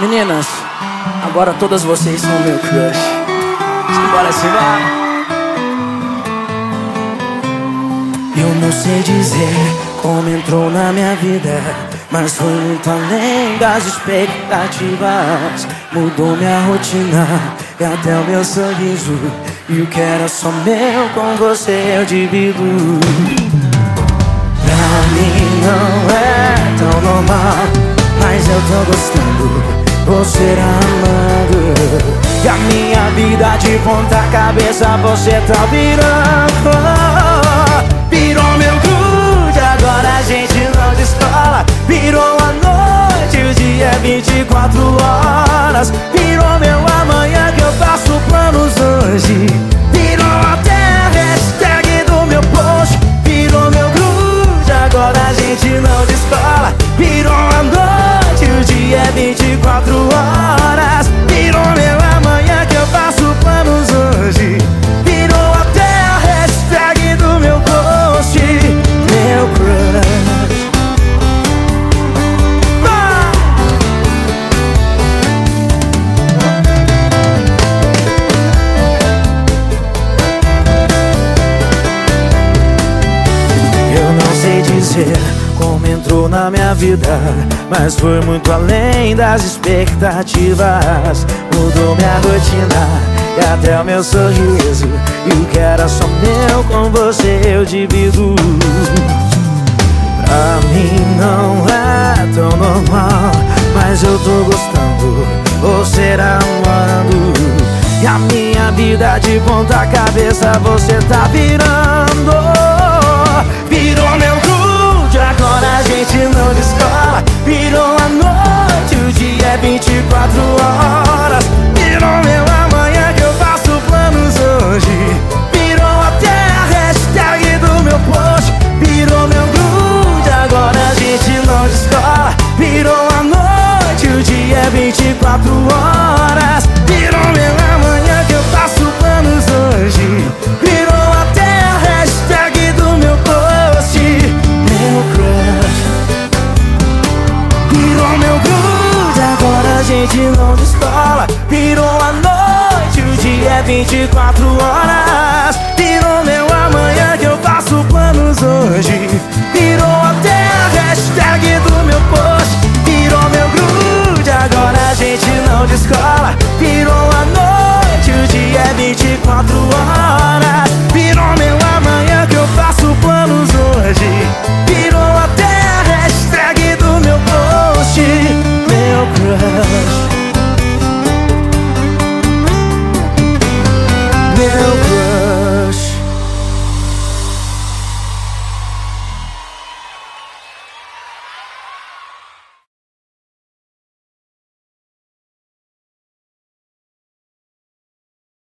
Meninas, agora todas vocês são meu crush. Simbora, simbora. Eu não sei dizer como entrou na minha vida, mas foi muito além das expectativas. Mudou minha rotina e até o meu sorriso. E o que era só meu com você eu divido. Pra mim não é tão normal, mas eu tô gostando você amando E a minha vida de ponta cabeça você tá virando. Virou meu grude, agora a gente não descola Virou a noite, o dia é 24 horas dizer como entrou na minha vida Mas foi muito além das expectativas. Mudou minha rotina e até o meu sorriso E o que era só meu com você eu divido. Pra mim não é tão normal Mas eu tô gostando, você amando E a minha vida de ponta cabeça você tá virando 24 horas. Virou meu amanhã que eu faço planos hoje. Virou até a hashtag do meu post. Meu crush. Virou meu grude, agora a gente não descola Virou a noite, o dia é 24 horas 24 horas.